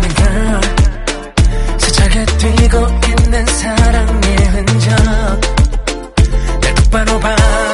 지는 girl 세차게 뛰고 있는 사랑의 흔적. 날 똑바로 봐.